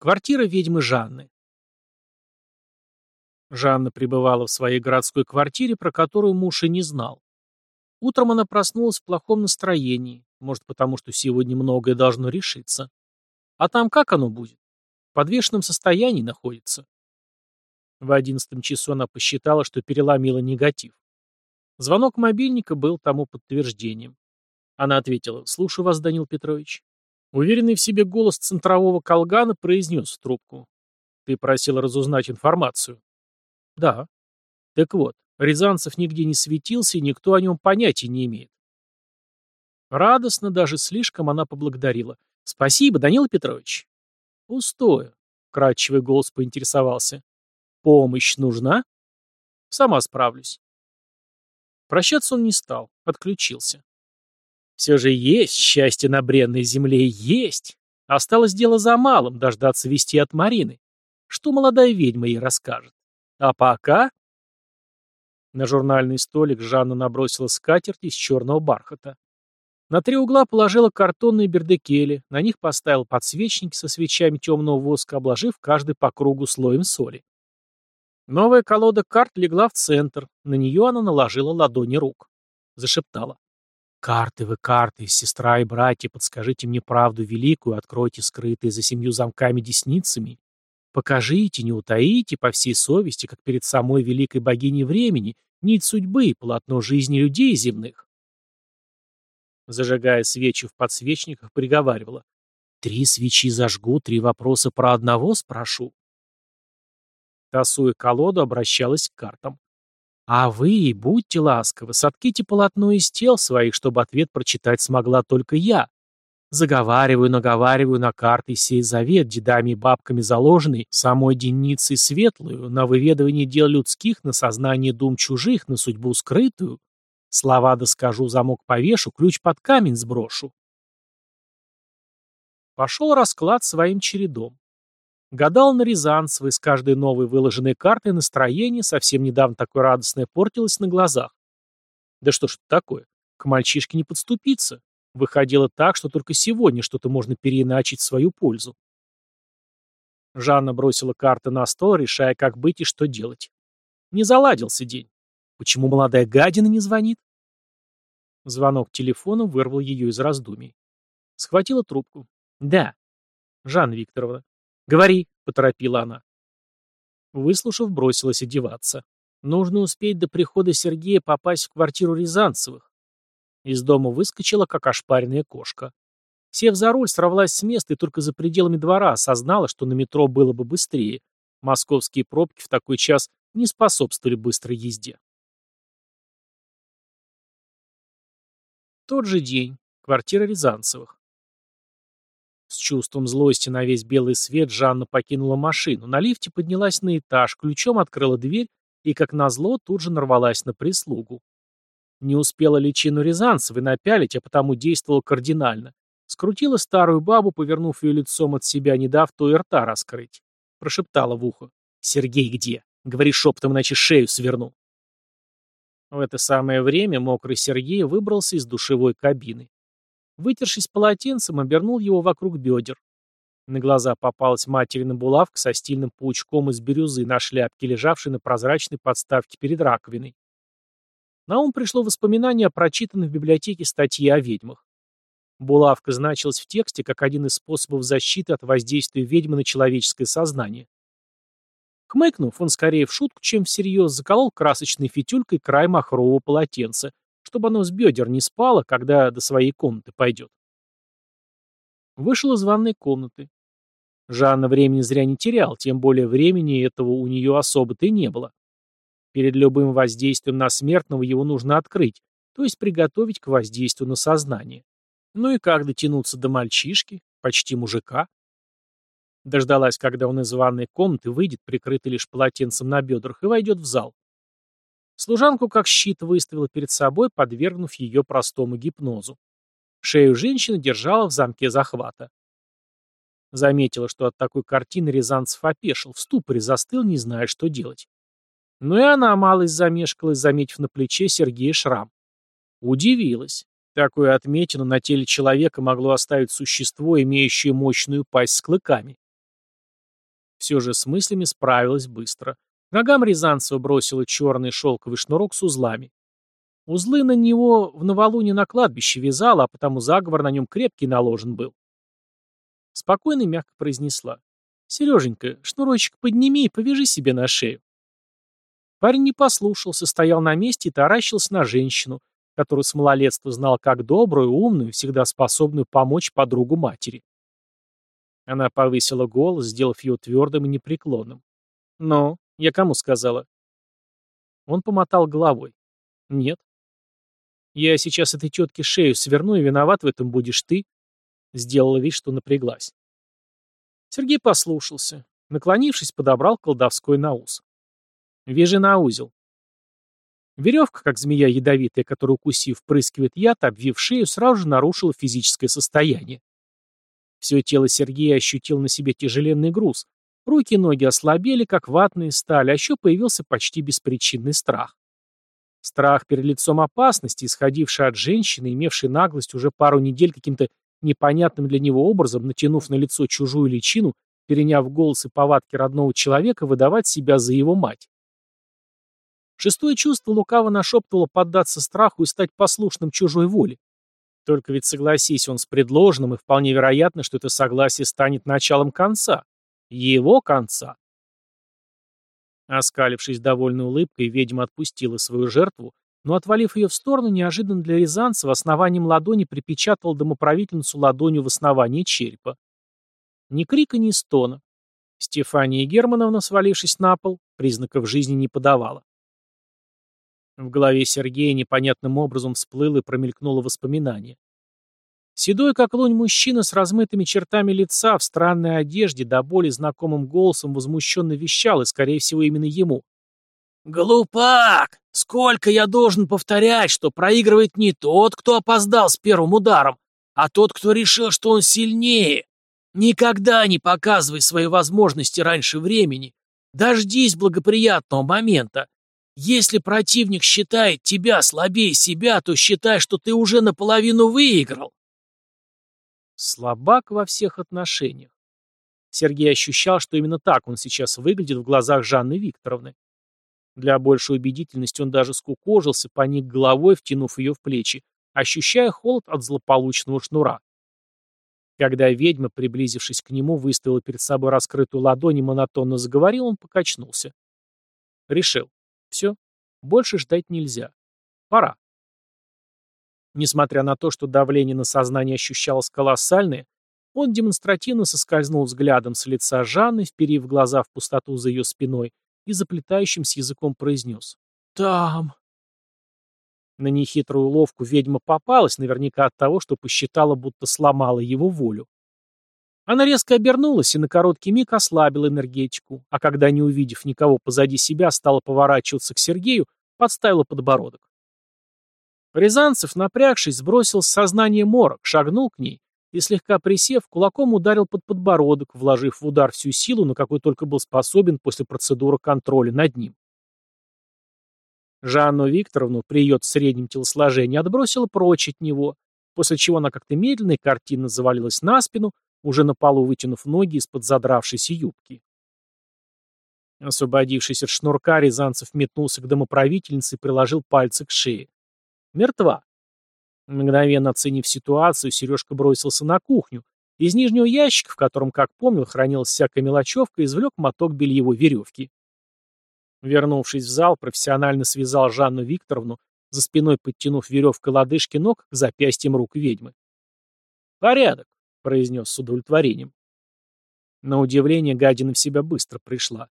Квартира ведьмы Жанны. Жанна пребывала в своей городской квартире, про которую муж и не знал. Утром она проснулась в плохом настроении, может потому, что сегодня многое должно решиться. А там как оно будет? В подвешенном состоянии находится. В одиннадцатом часу она посчитала, что переломила негатив. Звонок мобильника был тому подтверждением. Она ответила, «Слушаю вас, Данил Петрович». Уверенный в себе голос центрового колгана произнес в трубку. «Ты просил разузнать информацию». «Да». «Так вот, Рязанцев нигде не светился, и никто о нем понятия не имеет». Радостно, даже слишком, она поблагодарила. «Спасибо, Данил Петрович». «Пустое», — кратчевый голос поинтересовался. «Помощь нужна?» «Сама справлюсь». Прощаться он не стал, отключился. Все же есть счастье на бренной земле, есть. Осталось дело за малым, дождаться вести от Марины. Что молодая ведьма ей расскажет. А пока... На журнальный столик Жанна набросила скатерть из черного бархата. На три угла положила картонные бердекели, на них поставил подсвечники со свечами темного воска, обложив каждый по кругу слоем соли. Новая колода карт легла в центр, на нее она наложила ладони рук. Зашептала. «Карты вы, карты, сестра и братья, подскажите мне правду великую, откройте скрытые за семью замками десницами. Покажите, не утаите, по всей совести, как перед самой великой богиней времени, нить судьбы и полотно жизни людей земных». Зажигая свечи в подсвечниках, приговаривала. «Три свечи зажгу, три вопроса про одного спрошу». Тасуя колоду, обращалась к картам. А вы, будьте ласковы, сотките полотно из тел своих, чтобы ответ прочитать смогла только я. Заговариваю, наговариваю на карты сей завет, дедами и бабками заложенный, самой денницей светлую, на выведывание дел людских, на сознание дум чужих, на судьбу скрытую. Слова доскажу, замок повешу, ключ под камень сброшу. Пошел расклад своим чередом. Гадал на Рязанцева, и с каждой новой выложенной картой настроение, совсем недавно такое радостное, портилось на глазах. Да что ж это такое? К мальчишке не подступиться. Выходило так, что только сегодня что-то можно переиначить в свою пользу. Жанна бросила карты на стол, решая, как быть и что делать. Не заладился день. Почему молодая гадина не звонит? Звонок телефона вырвал ее из раздумий. Схватила трубку. «Да». «Жанна Викторовна». «Говори», — поторопила она. Выслушав, бросилась одеваться. Нужно успеть до прихода Сергея попасть в квартиру Рязанцевых. Из дома выскочила, как ошпаренная кошка. Сев за руль, сорвалась с места и только за пределами двора осознала, что на метро было бы быстрее. Московские пробки в такой час не способствовали быстрой езде. Тот же день. Квартира Рязанцевых. С чувством злости на весь белый свет Жанна покинула машину, на лифте поднялась на этаж, ключом открыла дверь и, как назло, тут же нарвалась на прислугу. Не успела личину Рязанцевой напялить, а потому действовала кардинально. Скрутила старую бабу, повернув ее лицом от себя, не дав то и рта раскрыть. Прошептала в ухо. «Сергей где? Говори шепотом, иначе шею сверну». В это самое время мокрый Сергей выбрался из душевой кабины. Вытершись полотенцем, обернул его вокруг бедер. На глаза попалась материна булавка со стильным паучком из бирюзы на шляпке, лежавшей на прозрачной подставке перед раковиной. На ум пришло воспоминание о прочитанной в библиотеке статье о ведьмах. Булавка значилась в тексте как один из способов защиты от воздействия ведьмы на человеческое сознание. Хмыкнув, он скорее в шутку, чем всерьез, заколол красочной фитюлькой край махрового полотенца, чтобы оно с бедер не спало, когда до своей комнаты пойдет. Вышел из ванной комнаты. Жанна времени зря не терял, тем более времени этого у нее особо-то и не было. Перед любым воздействием на смертного его нужно открыть, то есть приготовить к воздействию на сознание. Ну и как дотянуться до мальчишки, почти мужика? Дождалась, когда он из ванной комнаты выйдет, прикрытый лишь полотенцем на бедрах, и войдет в зал. Служанку как щит выставила перед собой, подвергнув ее простому гипнозу. Шею женщины держала в замке захвата. Заметила, что от такой картины Рязанцев опешил, в ступоре застыл, не зная, что делать. Но и она малость замешкалась, заметив на плече Сергея шрам. Удивилась. Такую отметину на теле человека могло оставить существо, имеющее мощную пасть с клыками. Все же с мыслями справилась быстро. Ногам Рязанцева бросила черный шелковый шнурок с узлами. Узлы на него в новолуние на кладбище вязала, а потому заговор на нем крепкий наложен был. Спокойно и мягко произнесла. «Сереженька, шнурочек подними и повяжи себе на шею». Парень не послушался, стоял на месте и таращился на женщину, которую с малолетства знал как добрую, умную, всегда способную помочь подругу матери. Она повысила голос, сделав его твердым и непреклонным. «Но, я кому сказала?» Он помотал головой. «Нет». «Я сейчас этой тетке шею сверну, и виноват в этом будешь ты», Сделала вид, что напряглась. Сергей послушался. Наклонившись, подобрал колдовской наус. «Вяжи на узел». Веревка, как змея ядовитая, которая, укусив, впрыскивает яд, обвив шею, сразу же нарушила физическое состояние. Все тело Сергея ощутил на себе тяжеленный груз. Руки и ноги ослабели, как ватные стали, а еще появился почти беспричинный страх. Страх перед лицом опасности, исходивший от женщины, имевшей наглость уже пару недель каким-то непонятным для него образом, натянув на лицо чужую личину, переняв голос и повадки родного человека, выдавать себя за его мать. Шестое чувство лукаво нашептывало поддаться страху и стать послушным чужой воле. Только ведь согласись он с предложенным, и вполне вероятно, что это согласие станет началом конца. Его конца. Оскалившись довольной улыбкой, ведьма отпустила свою жертву, но, отвалив ее в сторону, неожиданно для Рязанцева основанием ладони припечатал домоправительницу ладонью в основании черепа. Ни крика, ни стона. Стефания Германовна, свалившись на пол, признаков жизни не подавала. В голове Сергея непонятным образом всплыло и промелькнуло воспоминание. Седой, как лунь, мужчина с размытыми чертами лица, в странной одежде, до боли знакомым голосом возмущенно вещал, и, скорее всего, именно ему. «Глупак! Сколько я должен повторять, что проигрывает не тот, кто опоздал с первым ударом, а тот, кто решил, что он сильнее. Никогда не показывай свои возможности раньше времени. Дождись благоприятного момента. Если противник считает тебя слабее себя, то считай, что ты уже наполовину выиграл. Слабак во всех отношениях. Сергей ощущал, что именно так он сейчас выглядит в глазах Жанны Викторовны. Для большей убедительности он даже скукожился, поник головой, втянув ее в плечи, ощущая холод от злополучного шнура. Когда ведьма, приблизившись к нему, выставила перед собой раскрытую ладонь и монотонно заговорил, он покачнулся. Решил. Все. Больше ждать нельзя. Пора. Несмотря на то, что давление на сознание ощущалось колоссальное, он демонстративно соскользнул взглядом с лица Жанны, вперив глаза в пустоту за ее спиной, и заплетающим с языком произнес «Там». На нехитрую уловку ведьма попалась, наверняка от того, что посчитала, будто сломала его волю. Она резко обернулась и на короткий миг ослабила энергетику, а когда, не увидев никого позади себя, стала поворачиваться к Сергею, подставила подбородок. Рязанцев, напрягшись, сбросил с сознания морок, шагнул к ней и, слегка присев, кулаком ударил под подбородок, вложив в удар всю силу, на какой только был способен после процедуры контроля над ним. Жанну Викторовну при ее среднем телосложении отбросила прочь от него, после чего она как-то медленно и картинно завалилась на спину, уже на полу вытянув ноги из-под задравшейся юбки. Освободившись от шнурка, Рязанцев метнулся к домоправительнице и приложил пальцы к шее. Мертва. Мгновенно оценив ситуацию, Сережка бросился на кухню. Из нижнего ящика, в котором, как помнил, хранилась всякая мелочевка, извлек моток бельевой веревки. Вернувшись в зал, профессионально связал Жанну Викторовну, за спиной подтянув веревкой лодыжки ног к запястьям рук ведьмы. «Порядок», — произнес с удовлетворением. На удивление гадина в себя быстро пришла.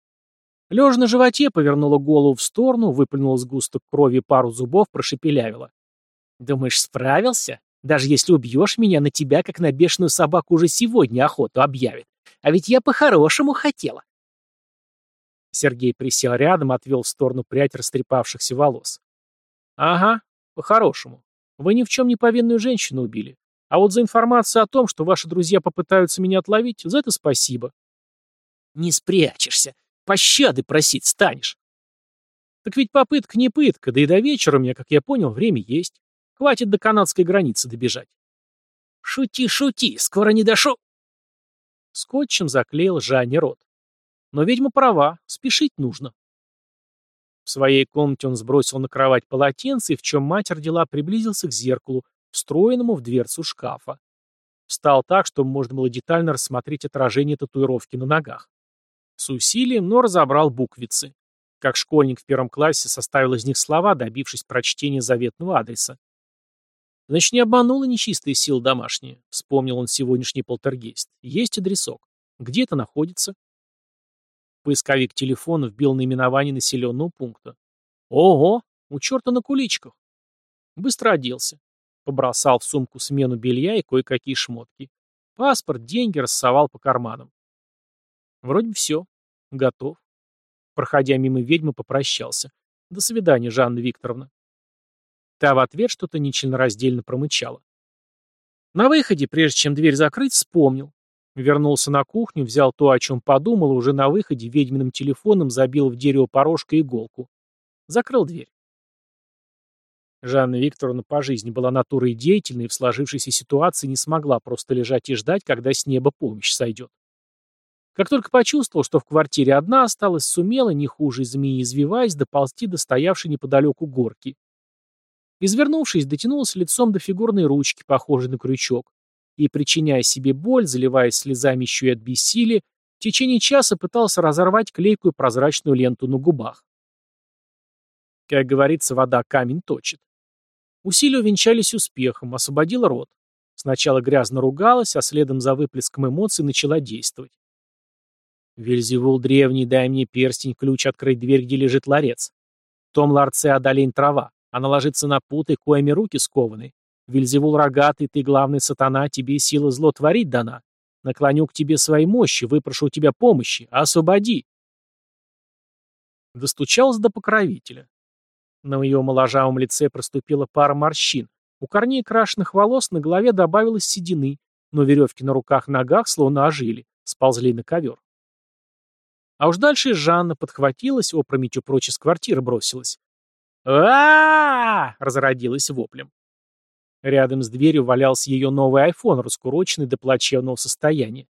Лежа на животе, повернула голову в сторону, выплюнула сгусток крови пару зубов, прошепелявила. Думаешь, справился? Даже если убьешь меня, на тебя, как на бешеную собаку, уже сегодня охоту объявят. А ведь я по-хорошему хотела. Сергей присел рядом, отвел в сторону прядь растрепавшихся волос. Ага, по-хорошему. Вы ни в чем не повинную женщину убили. А вот за информацию о том, что ваши друзья попытаются меня отловить, за это спасибо. Не спрячешься. Пощады просить станешь. Так ведь попытка не пытка, да и до вечера у меня, как я понял, время есть. Хватит до канадской границы добежать. Шути, шути, скоро не дошу. Скотчем заклеил Жанне рот. Но ведьма права, спешить нужно. В своей комнате он сбросил на кровать полотенце и, в чем мать родила, приблизился к зеркалу, встроенному в дверцу шкафа. Встал так, чтобы можно было детально рассмотреть отражение татуировки на ногах. С усилием, но разобрал буквицы. Как школьник в первом классе составил из них слова, добившись прочтения заветного адреса. Значит, не обманула нечистые силы домашние, вспомнил он сегодняшний полтергейст. Есть адресок. Где это находится? Поисковик телефона вбил наименование населенного пункта. Ого, у черта на куличках. Быстро оделся. Побросал в сумку смену белья и кое-какие шмотки. Паспорт, деньги рассовал по карманам. Вроде все. Готов. Проходя мимо ведьмы, попрощался. До свидания, Жанна Викторовна. Та в ответ что-то нечленораздельно промычала. На выходе, прежде чем дверь закрыть, вспомнил. Вернулся на кухню, взял то, о чем подумал, и уже на выходе ведьминым телефоном забил в дерево порожка иголку. Закрыл дверь. Жанна Викторовна по жизни была натурой деятельной и в сложившейся ситуации не смогла просто лежать и ждать, когда с неба помощь сойдет. Как только почувствовал, что в квартире одна осталась, сумела, не хуже змеи извиваясь, доползти до стоявшей неподалеку горки. Извернувшись, дотянулась лицом до фигурной ручки, похожей на крючок, и, причиняя себе боль, заливаясь слезами еще и от бессилия, в течение часа пытался разорвать клейкую прозрачную ленту на губах. Как говорится, вода камень точит. Усилия увенчались успехом, освободила рот. Сначала грязно ругалась, а следом за выплеском эмоций начала действовать. «Вельзевул древний, дай мне перстень, ключ открыть дверь, где лежит ларец. Том ларце одолень трава. Она ложится на путы, коими руки скованы. Вельзевул рогатый, ты главный сатана, тебе сила зло творить дана. Наклоню к тебе своей мощи, выпрошу у тебя помощи, освободи. Достучался до покровителя. На ее моложавом лице проступила пара морщин. У корней крашенных волос на голове добавилось седины, но веревки на руках-ногах словно ожили, сползли на ковер. А уж дальше Жанна подхватилась, опрометью прочь из квартиры бросилась а разродилась воплем. Рядом с дверью валялся ее новый айфон, раскуроченный до плачевного состояния.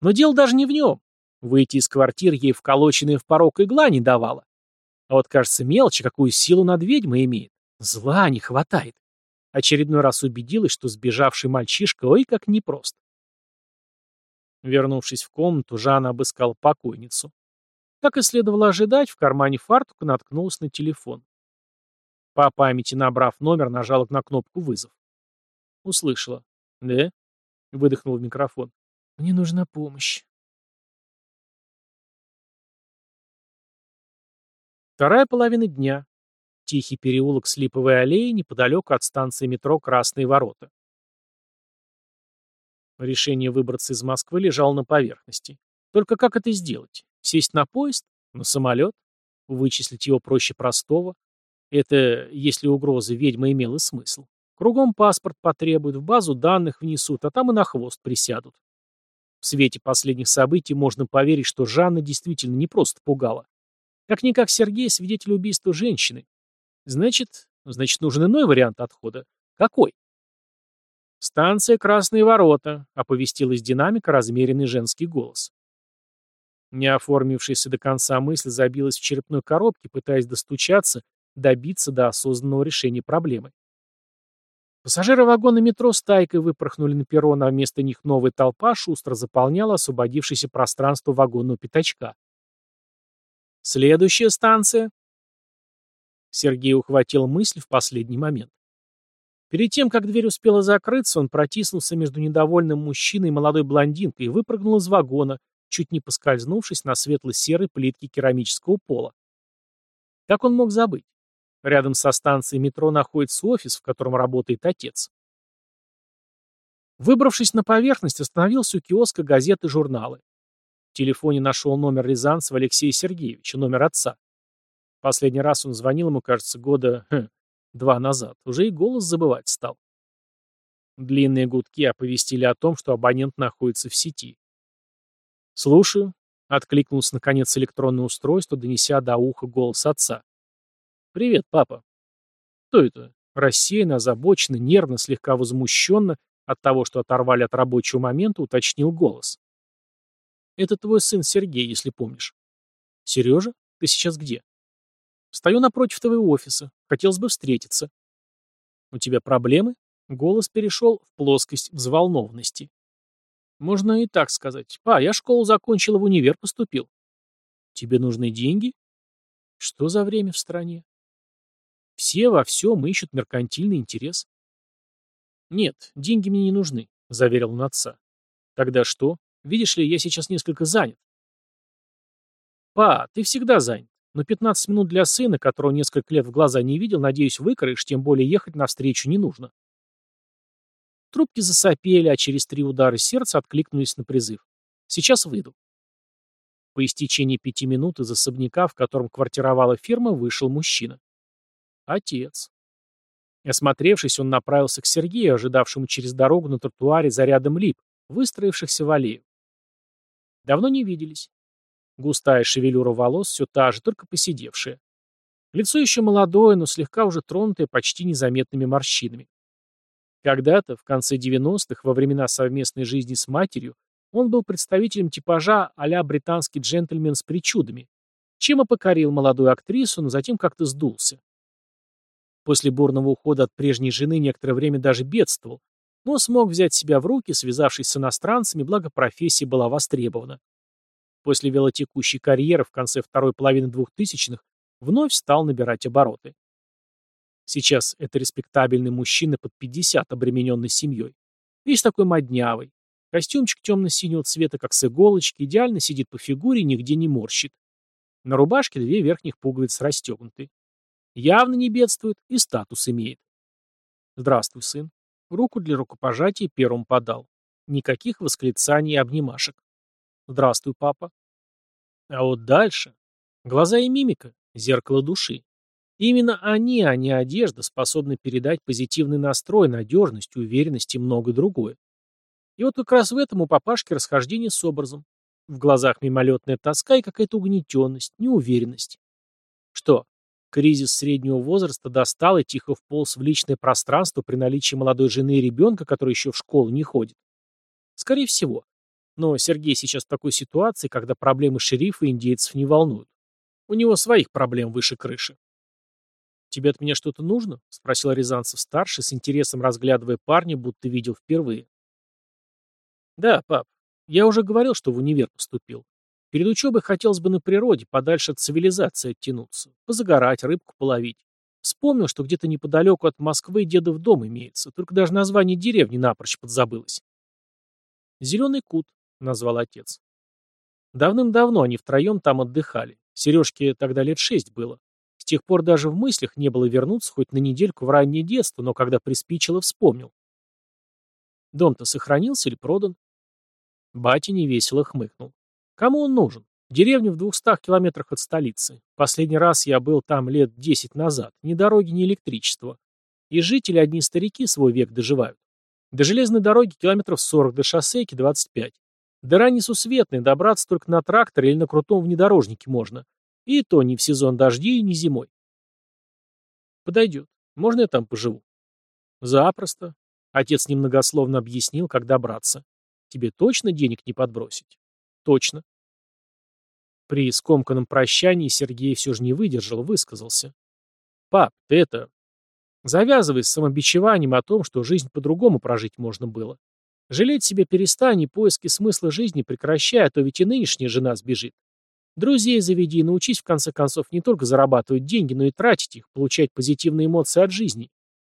Но дело даже не в нем. Выйти из квартиры ей вколоченная в порог игла не давала. А вот, кажется, мелочь, какую силу над ведьмой имеет. Зла не хватает. Очередной раз убедилась, что сбежавший мальчишка ой как непрост. Вернувшись в комнату, Жанна обыскала покойницу. Как и следовало ожидать, в кармане фартука наткнулась на телефон. По памяти набрав номер, нажала на кнопку «Вызов». Услышала. «Да?» — выдохнул в микрофон. «Мне нужна помощь». Вторая половина дня. Тихий переулок с липовой аллеей неподалеку от станции метро «Красные ворота». Решение выбраться из Москвы лежало на поверхности. Только как это сделать? Сесть на поезд? На самолет? Вычислить его проще простого? Это если угроза ведьмы имела смысл. Кругом паспорт потребуют, в базу данных внесут, а там и на хвост присядут. В свете последних событий можно поверить, что Жанна действительно не просто пугала. Как-никак Сергей свидетель убийства женщины. Значит, значит, нужен иной вариант отхода. Какой? «Станция Красные ворота», — оповестил из динамика размеренный женский голос. Не оформившаяся до конца мысль забилась в черепной коробке, пытаясь достучаться добиться до осознанного решения проблемы. Пассажиры вагона метро стайкой выпорхнули на перрон, а вместо них новая толпа шустро заполняла освободившееся пространство вагонного пятачка. Следующая станция. Сергей ухватил мысль в последний момент. Перед тем, как дверь успела закрыться, он протиснулся между недовольным мужчиной и молодой блондинкой и выпрыгнул из вагона, чуть не поскользнувшись на светло-серой плитке керамического пола. Как он мог забыть? Рядом со станцией метро находится офис, в котором работает отец. Выбравшись на поверхность, остановился у киоска газеты и журналы. В телефоне нашел номер Рязанцева Алексея Сергеевича, номер отца. Последний раз он звонил ему, кажется, года хм, два назад. Уже и голос забывать стал. Длинные гудки оповестили о том, что абонент находится в сети. «Слушаю», — откликнулся наконец электронное устройство, донеся до уха голос отца. «Привет, папа». «Кто это?» Рассеянно, озабоченно, нервно, слегка возмущенно от того, что оторвали от рабочего момента, уточнил голос. Это твой сын Сергей, если помнишь. Сережа, ты сейчас где? Стою напротив твоего офиса. Хотелось бы встретиться. У тебя проблемы? Голос перешел в плоскость взволнованности. Можно и так сказать. Па, я школу закончил, в универ поступил. Тебе нужны деньги? Что за время в стране? Все во всем ищут меркантильный интерес. Нет, деньги мне не нужны, заверил он отца. Тогда что? Видишь ли, я сейчас несколько занят. Па, ты всегда занят. Но 15 минут для сына, которого несколько лет в глаза не видел, надеюсь, выкроешь, тем более ехать навстречу не нужно. Трубки засопели, а через три удара сердца откликнулись на призыв. Сейчас выйду. По истечении пяти минут из особняка, в котором квартировала фирма, вышел мужчина. Отец. Осмотревшись, он направился к Сергею, ожидавшему через дорогу на тротуаре за рядом лип, выстроившихся в аллею. Давно не виделись. Густая шевелюра волос все та же, только посидевшая. Лицо еще молодое, но слегка уже тронутое почти незаметными морщинами. Когда-то, в конце 90-х, во времена совместной жизни с матерью, он был представителем типажа а британский джентльмен с причудами, чем и покорил молодую актрису, но затем как-то сдулся. После бурного ухода от прежней жены некоторое время даже бедствовал, но смог взять себя в руки, связавшись с иностранцами, благо профессия была востребована. После велотекущей карьеры в конце второй половины двухтысячных вновь стал набирать обороты. Сейчас это респектабельный мужчина под 50, обремененный семьей. Весь такой моднявый. Костюмчик темно-синего цвета, как с иголочки, идеально сидит по фигуре и нигде не морщит. На рубашке две верхних пуговицы расстегнуты. Явно не бедствует и статус имеет. Здравствуй, сын. Руку для рукопожатия первым подал. Никаких восклицаний и обнимашек. Здравствуй, папа. А вот дальше. Глаза и мимика, зеркало души. Именно они, а не одежда, способны передать позитивный настрой, надежность, уверенность и многое другое. И вот как раз в этом у папашки расхождение с образом. В глазах мимолетная тоска и какая-то угнетенность, неуверенность. Что, кризис среднего возраста достал и тихо вполз в личное пространство при наличии молодой жены и ребенка, который еще в школу не ходит? Скорее всего. Но Сергей сейчас в такой ситуации, когда проблемы шерифа и индейцев не волнуют. У него своих проблем выше крыши. «Тебе от меня что-то нужно?» — спросил Рязанцев-старший, с интересом разглядывая парня, будто видел впервые. «Да, пап. Я уже говорил, что в универ поступил. Перед учебой хотелось бы на природе, подальше от цивилизации оттянуться, позагорать, рыбку половить. Вспомнил, что где-то неподалеку от Москвы дедов дом имеется, только даже название деревни напрочь подзабылось. «Зеленый кут», — назвал отец. Давным-давно они втроем там отдыхали. Сережке тогда лет шесть было тех пор даже в мыслях не было вернуться хоть на недельку в раннее детство, но когда приспичило, вспомнил. Дом-то сохранился или продан? Батя невесело хмыкнул. Кому он нужен? Деревня в двухстах километрах от столицы. Последний раз я был там лет десять назад. Ни дороги, ни электричества. И жители одни старики свой век доживают. До железной дороги километров сорок, до шоссейки двадцать пять. Дыра несусветная, добраться только на тракторе или на крутом внедорожнике можно. И то не в сезон дождей, ни зимой. Подойдет. Можно я там поживу? Запросто. Отец немногословно объяснил, как добраться. Тебе точно денег не подбросить? Точно. При скомканном прощании Сергей все же не выдержал, высказался. Пап, ты это... Завязывай с самобичеванием о том, что жизнь по-другому прожить можно было. Жалеть себя перестань и поиски смысла жизни прекращай, а то ведь и нынешняя жена сбежит. Друзей заведи и научись, в конце концов, не только зарабатывать деньги, но и тратить их, получать позитивные эмоции от жизни.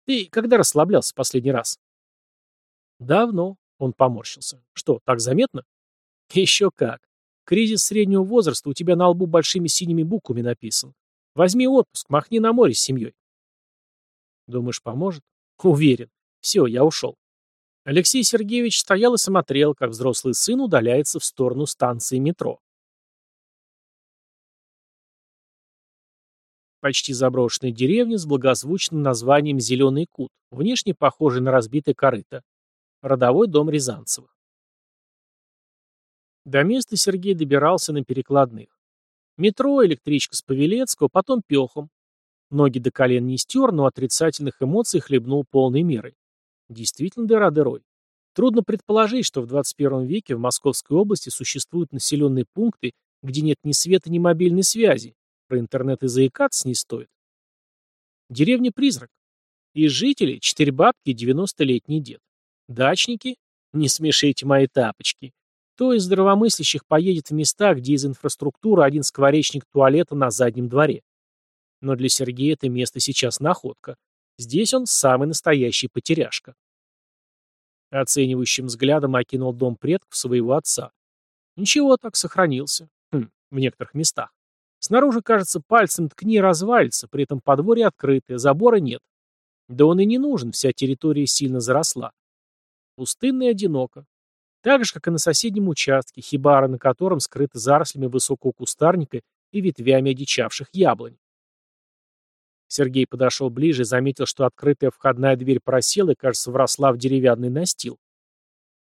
Ты когда расслаблялся последний раз? Давно. Он поморщился. Что, так заметно? Еще как. Кризис среднего возраста у тебя на лбу большими синими буквами написан. Возьми отпуск, махни на море с семьей. Думаешь, поможет? Уверен. Все, я ушел. Алексей Сергеевич стоял и смотрел, как взрослый сын удаляется в сторону станции метро. Почти заброшенная деревня с благозвучным названием «Зеленый кут», внешне похожий на разбитый корыто. Родовой дом Рязанцевых. До места Сергей добирался на перекладных. Метро, электричка с Павелецкого, потом пехом. Ноги до колен не стер, но отрицательных эмоций хлебнул полной мерой. Действительно дыра дырой. Трудно предположить, что в 21 веке в Московской области существуют населенные пункты, где нет ни света, ни мобильной связи. Про интернет и заикаться не стоит. Деревня-призрак. Из жителей четыре бабки и 90-летний дед. Дачники? Не смешите мои тапочки. Кто из здравомыслящих поедет в места, где из инфраструктуры один скворечник туалета на заднем дворе? Но для Сергея это место сейчас находка. Здесь он самый настоящий потеряшка. Оценивающим взглядом окинул дом предков своего отца. Ничего, так сохранился. Хм, в некоторых местах. Снаружи, кажется, пальцем ткни развалится, при этом подворье открытое, забора нет. Да он и не нужен, вся территория сильно заросла. Пустынно и одиноко. Так же, как и на соседнем участке, хибара на котором скрыты зарослями высокого кустарника и ветвями одичавших яблонь. Сергей подошел ближе заметил, что открытая входная дверь просела и, кажется, вросла в деревянный настил.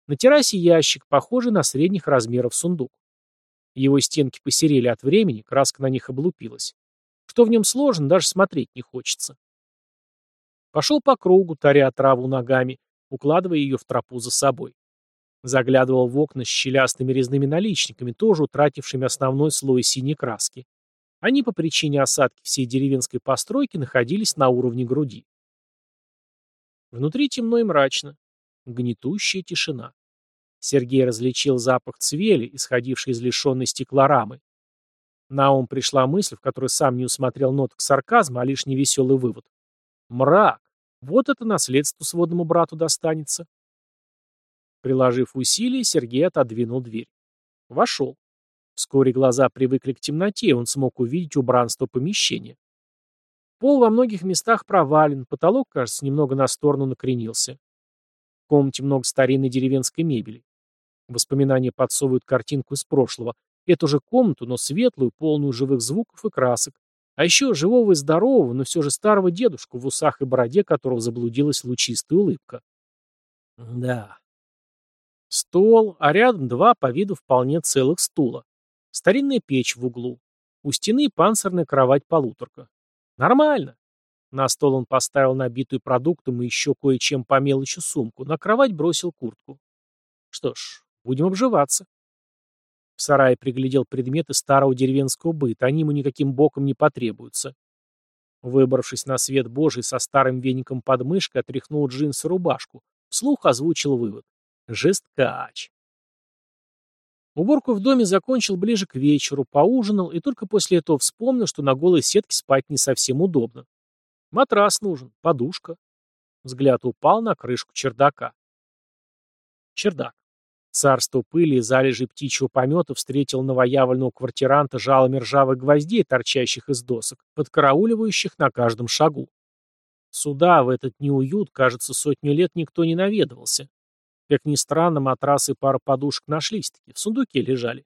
На террасе ящик, похожий на средних размеров сундук. Его стенки посерели от времени, краска на них облупилась. Что в нем сложно, даже смотреть не хочется. Пошел по кругу, таря траву ногами, укладывая ее в тропу за собой. Заглядывал в окна с щелястыми резными наличниками, тоже утратившими основной слой синей краски. Они по причине осадки всей деревенской постройки находились на уровне груди. Внутри темно и мрачно. Гнетущая тишина. Сергей различил запах цвели, исходивший из лишенной стекла рамы. На ум пришла мысль, в которой сам не усмотрел ноток сарказма, а лишь невеселый вывод. Мрак. Вот это наследство сводному брату достанется. Приложив усилия, Сергей отодвинул дверь. Вошел. Вскоре глаза привыкли к темноте, и он смог увидеть убранство помещения. Пол во многих местах провален, потолок, кажется, немного на сторону накренился. В комнате много старинной деревенской мебели. Воспоминания подсовывают картинку из прошлого. Эту же комнату, но светлую, полную живых звуков и красок. А еще живого и здорового, но все же старого дедушку, в усах и бороде которого заблудилась лучистая улыбка. Да. Стол, а рядом два по виду вполне целых стула. Старинная печь в углу. У стены панцирная кровать-полуторка. Нормально. На стол он поставил набитую продуктом и еще кое-чем по мелочи сумку. На кровать бросил куртку. Что ж, будем обживаться. В сарае приглядел предметы старого деревенского быта. Они ему никаким боком не потребуются. Выбравшись на свет божий со старым веником под мышкой, отряхнул джинсы рубашку. Вслух озвучил вывод. Жесткач. Уборку в доме закончил ближе к вечеру, поужинал и только после этого вспомнил, что на голой сетке спать не совсем удобно. Матрас нужен, подушка. Взгляд упал на крышку чердака. Чердак. Царство пыли и залежи птичьего помета встретил новоявленного квартиранта жалами ржавых гвоздей, торчащих из досок, подкарауливающих на каждом шагу. Сюда, в этот неуют, кажется, сотню лет никто не наведывался. Как ни странно, матрас и пара подушек нашлись-таки, в сундуке лежали.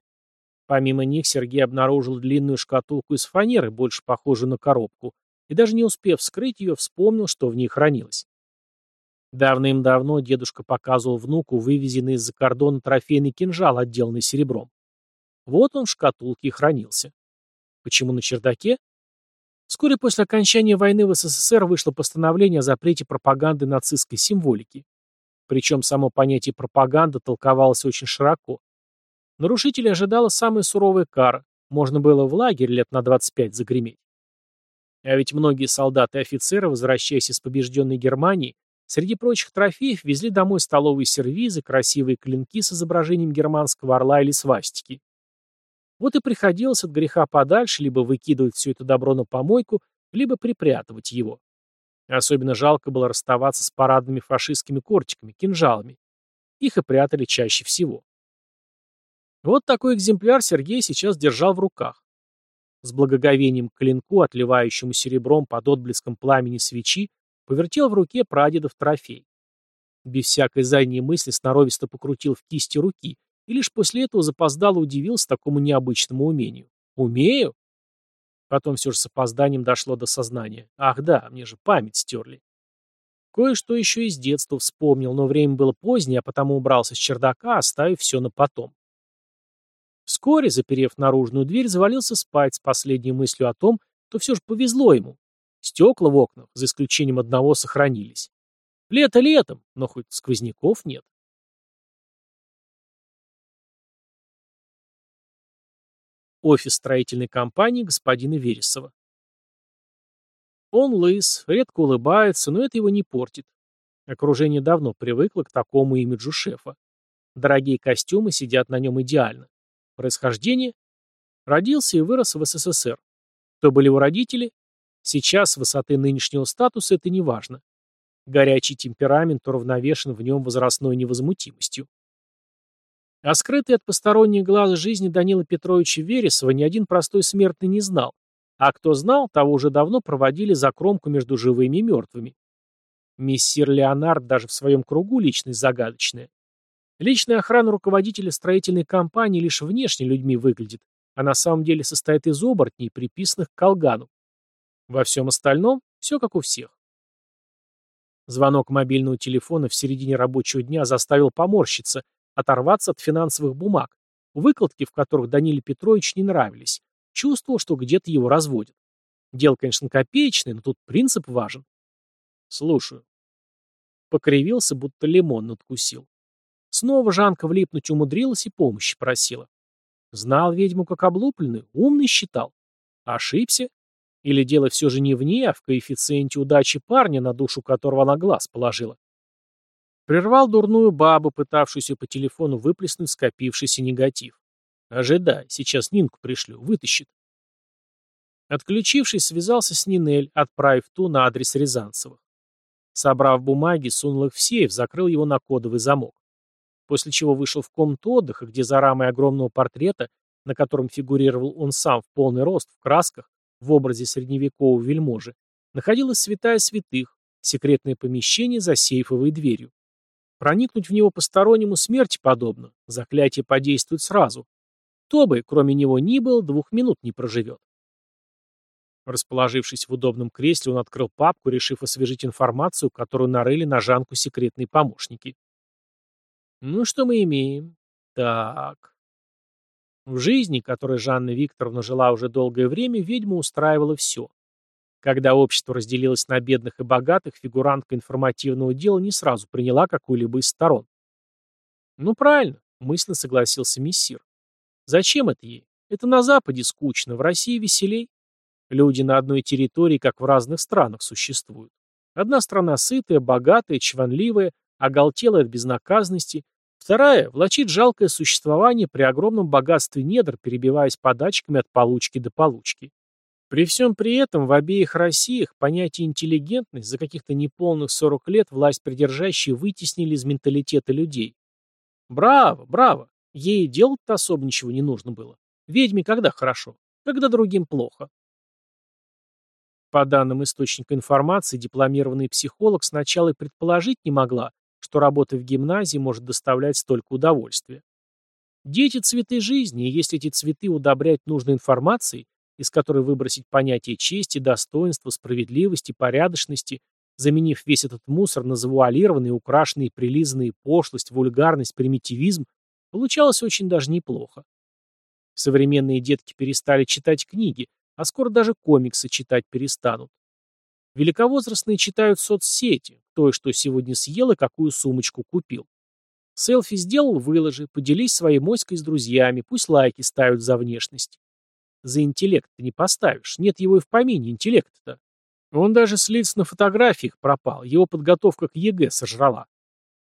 Помимо них Сергей обнаружил длинную шкатулку из фанеры, больше похожую на коробку, и даже не успев вскрыть ее, вспомнил, что в ней хранилось. Давным-давно дедушка показывал внуку вывезенный из-за кордона трофейный кинжал, отделанный серебром. Вот он в шкатулке и хранился. Почему на чердаке? Вскоре после окончания войны в СССР вышло постановление о запрете пропаганды нацистской символики. Причем само понятие пропаганда толковалось очень широко. Нарушителя ожидала самая суровая кара. Можно было в лагерь лет на 25 загреметь. А ведь многие солдаты и офицеры, возвращаясь из побежденной Германии, среди прочих трофеев везли домой столовые сервизы, красивые клинки с изображением германского орла или свастики. Вот и приходилось от греха подальше либо выкидывать все это добро на помойку, либо припрятывать его. Особенно жалко было расставаться с парадными фашистскими кортиками, кинжалами. Их и прятали чаще всего. Вот такой экземпляр Сергей сейчас держал в руках. С благоговением клинку, отливающему серебром под отблеском пламени свечи, повертел в руке прадедов трофей. Без всякой задней мысли сноровисто покрутил в кисти руки и лишь после этого запоздало удивился такому необычному умению. «Умею? Потом все же с опозданием дошло до сознания. Ах да, мне же память стерли. Кое-что еще из детства вспомнил, но время было позднее, а потому убрался с чердака, оставив все на потом. Вскоре, заперев наружную дверь, завалился спать с последней мыслью о том, что все же повезло ему. Стекла в окнах, за исключением одного, сохранились. Лето летом, но хоть сквозняков нет. Офис строительной компании господина Вересова. Он лыс, редко улыбается, но это его не портит. Окружение давно привыкло к такому имиджу шефа. Дорогие костюмы сидят на нем идеально. Происхождение? Родился и вырос в СССР. Кто были его родители? Сейчас с высоты нынешнего статуса это не важно. Горячий темперамент уравновешен в нем возрастной невозмутимостью. А скрытый от посторонних глаз жизни Данила Петровича Вересова ни один простой смертный не знал, а кто знал, того уже давно проводили за кромку между живыми и мертвыми. Мессир Леонард даже в своем кругу личность загадочная. Личная охрана руководителя строительной компании лишь внешне людьми выглядит, а на самом деле состоит из оборотней, приписанных к колгану. Во всем остальном все как у всех. Звонок мобильного телефона в середине рабочего дня заставил поморщиться, оторваться от финансовых бумаг, выкладки в которых Даниле Петрович не нравились. Чувствовал, что где-то его разводят. Дело, конечно, копеечное, но тут принцип важен. Слушаю. Покривился, будто лимон надкусил. Снова Жанка влипнуть умудрилась и помощи просила. Знал ведьму как облупленную, умный считал. Ошибся? Или дело все же не в ней, а в коэффициенте удачи парня, на душу которого она глаз положила? Прервал дурную бабу, пытавшуюся по телефону выплеснуть скопившийся негатив. Ожидай, сейчас Нинку пришлю, вытащит. Отключившись, связался с Нинель, отправив ту на адрес Рязанцевых. Собрав бумаги, сунул их в сейф, закрыл его на кодовый замок. После чего вышел в комнату отдыха, где за рамой огромного портрета, на котором фигурировал он сам в полный рост, в красках, в образе средневекового вельможи, находилась святая святых, секретное помещение за сейфовой дверью. Проникнуть в него постороннему смерти подобно, заклятие подействует сразу. Кто бы, кроме него ни был, двух минут не проживет. Расположившись в удобном кресле, он открыл папку, решив освежить информацию, которую нарыли на Жанку секретные помощники. Ну, что мы имеем? Так. В жизни, которой Жанна Викторовна жила уже долгое время, ведьма устраивала все. Когда общество разделилось на бедных и богатых, фигурантка информативного дела не сразу приняла какую-либо из сторон. «Ну правильно», — мысленно согласился мессир. «Зачем это ей? Это на Западе скучно, в России веселей. Люди на одной территории, как в разных странах, существуют. Одна страна сытая, богатая, чванливая, оголтелая от безнаказанности, вторая влачит жалкое существование при огромном богатстве недр, перебиваясь подачками от получки до получки. При всем при этом в обеих Россиях понятие интеллигентность за каких-то неполных 40 лет власть придержащие вытеснили из менталитета людей. Браво, браво. Ей делать-то особо ничего не нужно было. Ведьме когда хорошо, когда другим плохо. По данным источника информации, дипломированный психолог сначала и предположить не могла, что работа в гимназии может доставлять столько удовольствия. Дети – цветы жизни, и если эти цветы удобрять нужной информацией, из которой выбросить понятие чести, достоинства, справедливости, порядочности, заменив весь этот мусор на завуалированный, украшенный, прилизанный пошлость, вульгарность, примитивизм, получалось очень даже неплохо. Современные детки перестали читать книги, а скоро даже комиксы читать перестанут. Великовозрастные читают соцсети, то, что сегодня съел и какую сумочку купил. Селфи сделал, выложи, поделись своей моськой с друзьями, пусть лайки ставят за внешность. За интеллект ты не поставишь. Нет его и в помине, интеллект-то. Он даже с лиц на фотографиях пропал. Его подготовка к ЕГЭ сожрала.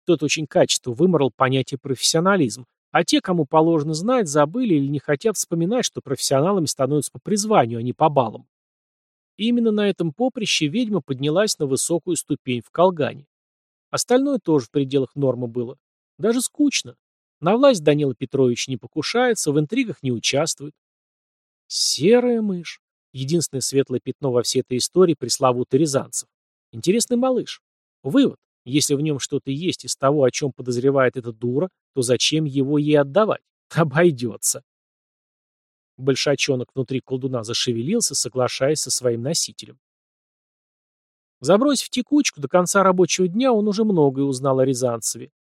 Тот очень качество выморал понятие профессионализм. А те, кому положено знать, забыли или не хотят вспоминать, что профессионалами становятся по призванию, а не по баллам. И именно на этом поприще ведьма поднялась на высокую ступень в Колгане. Остальное тоже в пределах нормы было. Даже скучно. На власть Данила Петрович не покушается, в интригах не участвует. Серая мышь. Единственное светлое пятно во всей этой истории пресловутый Рязанцев. Интересный малыш. Вывод. Если в нем что-то есть из того, о чем подозревает эта дура, то зачем его ей отдавать? Обойдется. Большачонок внутри колдуна зашевелился, соглашаясь со своим носителем. Забросив текучку, до конца рабочего дня он уже многое узнал о Рязанцеве.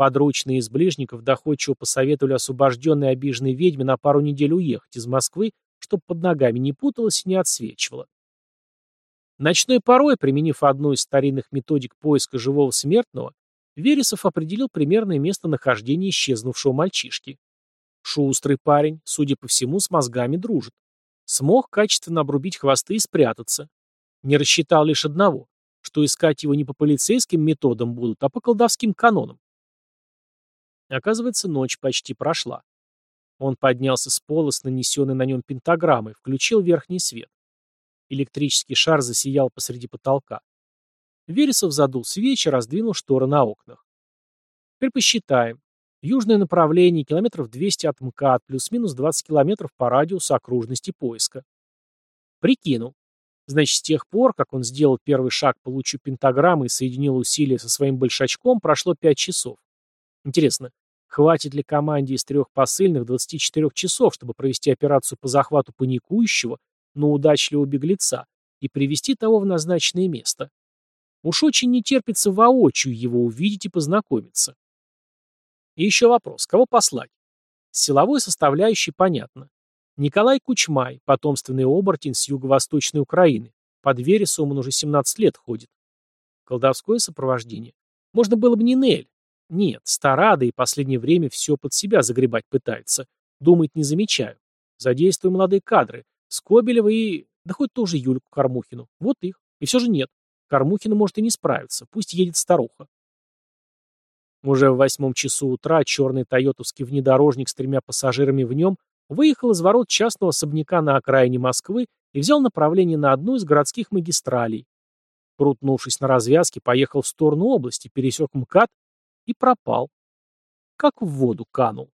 Подручные из ближников доходчиво посоветовали освобожденной обиженной ведьме на пару недель уехать из Москвы, чтобы под ногами не путалась и не отсвечивала. Ночной порой, применив одну из старинных методик поиска живого смертного, Вересов определил примерное местонахождение исчезнувшего мальчишки. Шустрый парень, судя по всему, с мозгами дружит. Смог качественно обрубить хвосты и спрятаться. Не рассчитал лишь одного, что искать его не по полицейским методам будут, а по колдовским канонам. Оказывается, ночь почти прошла. Он поднялся с пола с нанесенной на нем пентаграммой, включил верхний свет. Электрический шар засиял посреди потолка. Вересов задул свечи, раздвинул шторы на окнах. Теперь посчитаем. Южное направление, километров 200 от МКАД, плюс-минус 20 километров по радиусу окружности поиска. Прикинул. Значит, с тех пор, как он сделал первый шаг по лучу пентаграммы и соединил усилия со своим большачком, прошло 5 часов. Интересно, хватит ли команде из трех посыльных 24 часов, чтобы провести операцию по захвату паникующего, но удачливого беглеца и привести того в назначенное место? Уж очень не терпится воочию его увидеть и познакомиться. И еще вопрос, кого послать? Силовой составляющей понятно. Николай Кучмай, потомственный оборотень с юго-восточной Украины. Под Вересом он уже 17 лет ходит. Колдовское сопровождение. Можно было бы Нинель. Нет, старада и последнее время все под себя загребать пытается. Думать не замечаю. Задействуем молодые кадры. Скобелева и... Да хоть тоже Юльку Кормухину. Вот их. И все же нет. Кормухина может и не справиться. Пусть едет старуха. Уже в восьмом часу утра черный тойотовский внедорожник с тремя пассажирами в нем выехал из ворот частного особняка на окраине Москвы и взял направление на одну из городских магистралей. Крутнувшись на развязке, поехал в сторону области, пересек МКАД и пропал. Как в воду канул.